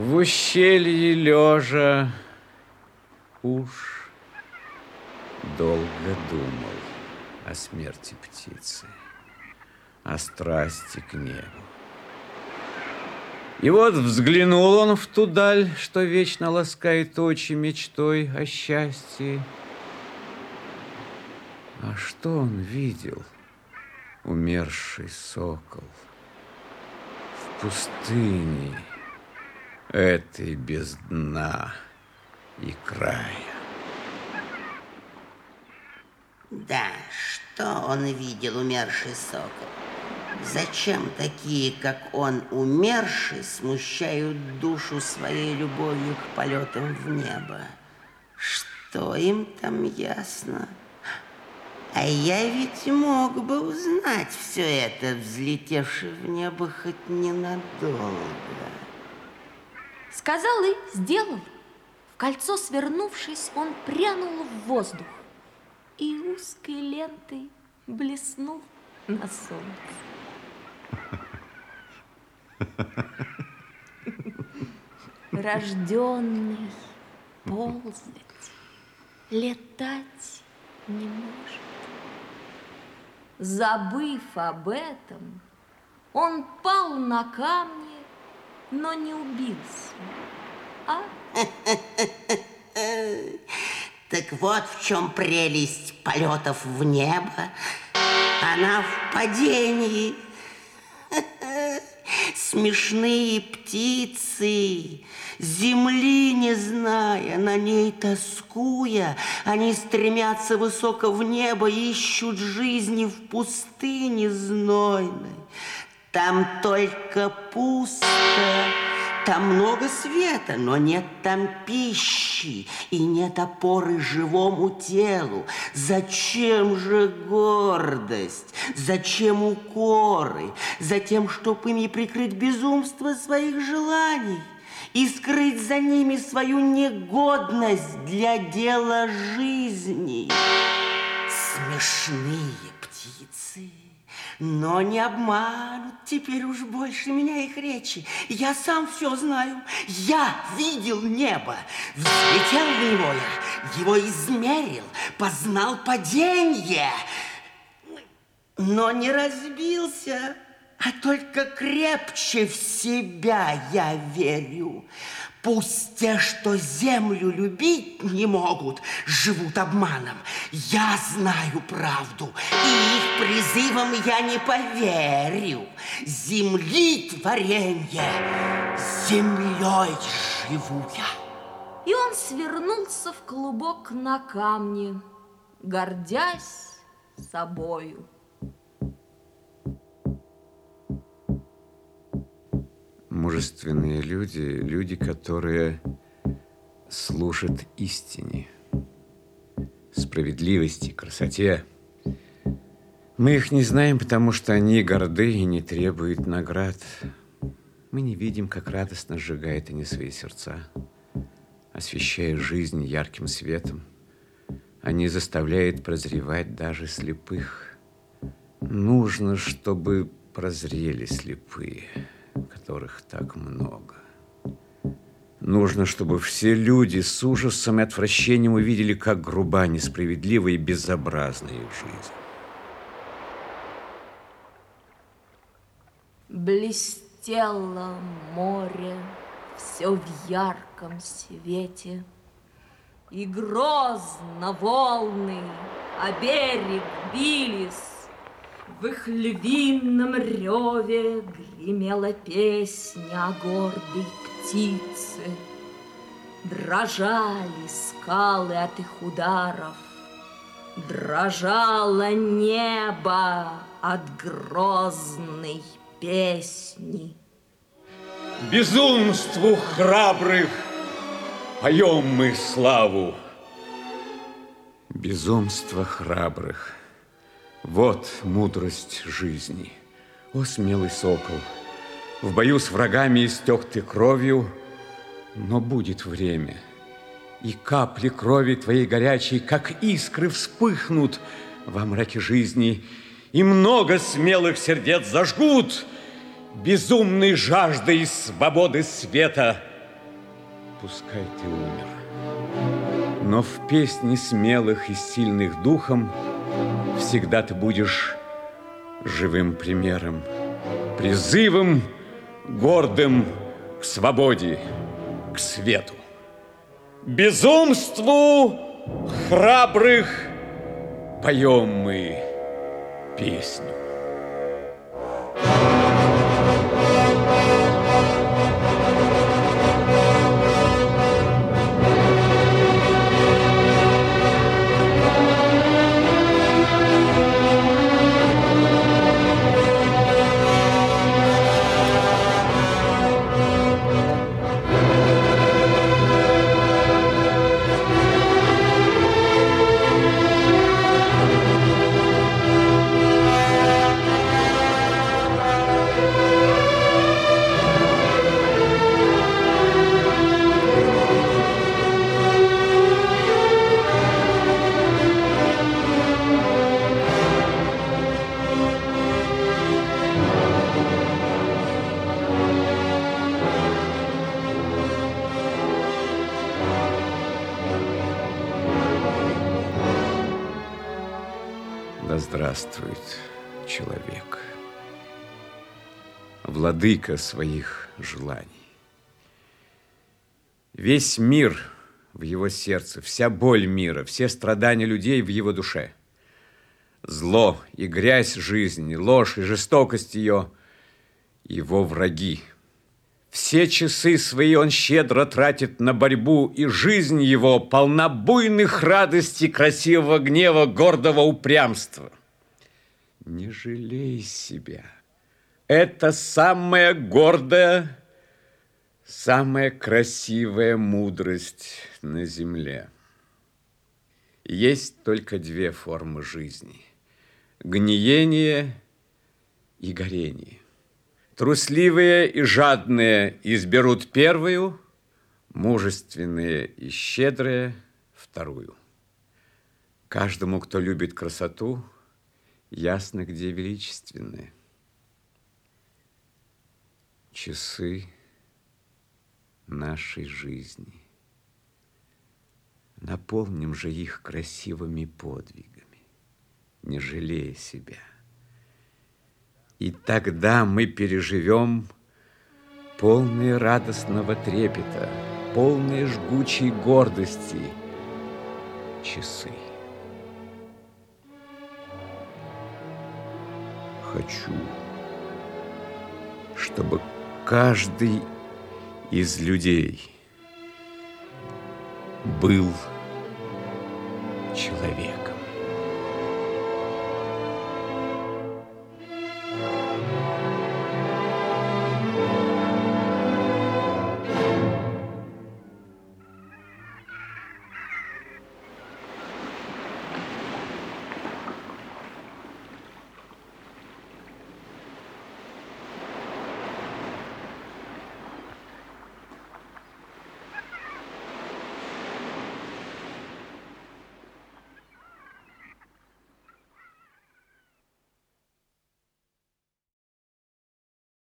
В ущелье лежа уж долго думал о смерти птицы, о страсти к небу. И вот взглянул он в ту даль, что вечно ласкает очи мечтой о счастье. А что он видел, умерший сокол, в пустыне этой без дна и края? Да, что он видел, умерший сокол? Зачем такие, как он, умерший, смущают душу своей любовью к полетам в небо? Что им там ясно? А я ведь мог бы узнать все это, взлетевший в небо хоть ненадолго. Сказал и сделал. В кольцо свернувшись, он прянул в воздух и узкой лентой блеснул на солнце. Рожденный ползать, летать не может. Забыв об этом, он пал на камни, но не убился. А? Так вот в чем прелесть полетов в небо. Она в падении. Смешные птицы, земли не зная, на ней тоскуя, они стремятся высоко в небо, ищут жизни в пустыне знойной. Там только пусто, там много света, но нет там пищи и нет опоры живому телу. Зачем же гордость? Зачем укоры? Затем, чтобы ими прикрыть безумство своих желаний и скрыть за ними свою негодность для дела жизни. Смешные птицы. Но не обманут теперь уж больше меня их речи. Я сам все знаю. Я видел небо. Взлетел в него я, его измерил, познал падение. Но не разбился, а только крепче в себя я верю. Пусть те, что землю любить не могут, живут обманом. Я знаю правду, и их призывам я не поверю. Земли творенье, землей живу я. И он свернулся в клубок на камне, гордясь собою. Мужественные люди, люди, которые служат истине, справедливости, красоте. Мы их не знаем, потому что они горды и не требуют наград. Мы не видим, как радостно сжигают они свои сердца, освещая жизнь ярким светом. Они заставляют прозревать даже слепых. Нужно, чтобы прозрели слепые которых так много. Нужно, чтобы все люди с ужасом и отвращением увидели, как груба, несправедлива и безобразна их жизнь. Блестело море все в ярком свете, И грозно волны о берег бились, в их львином реве гремела песня о гордой птице. Дрожали скалы от их ударов, Дрожало небо от грозной песни. Безумству храбрых поем мы славу. Безумство храбрых – вот мудрость жизни. О, смелый сокол, в бою с врагами истек ты кровью, но будет время, и капли крови твоей горячей, как искры, вспыхнут во мраке жизни, и много смелых сердец зажгут безумной жаждой свободы света пускай ты умер. Но в песне смелых и сильных духом всегда ты будешь живым примером, призывом гордым к свободе, к свету. Безумству храбрых поем мы песню. Здравствует человек, владыка своих желаний. Весь мир в его сердце, вся боль мира, все страдания людей в его душе. Зло и грязь жизни, ложь и жестокость ее – его враги. Все часы свои он щедро тратит на борьбу, и жизнь его полна буйных радостей, красивого гнева, гордого упрямства. Не жалей себя. Это самая гордая, самая красивая мудрость на земле. Есть только две формы жизни – гниение и горение. Трусливые и жадные изберут первую, мужественные и щедрые – вторую. Каждому, кто любит красоту, ясно, где величественные. Часы нашей жизни. Наполним же их красивыми подвигами, не жалея себя. И тогда мы переживем полные радостного трепета, полные жгучей гордости часы. Хочу, чтобы каждый из людей был человеком.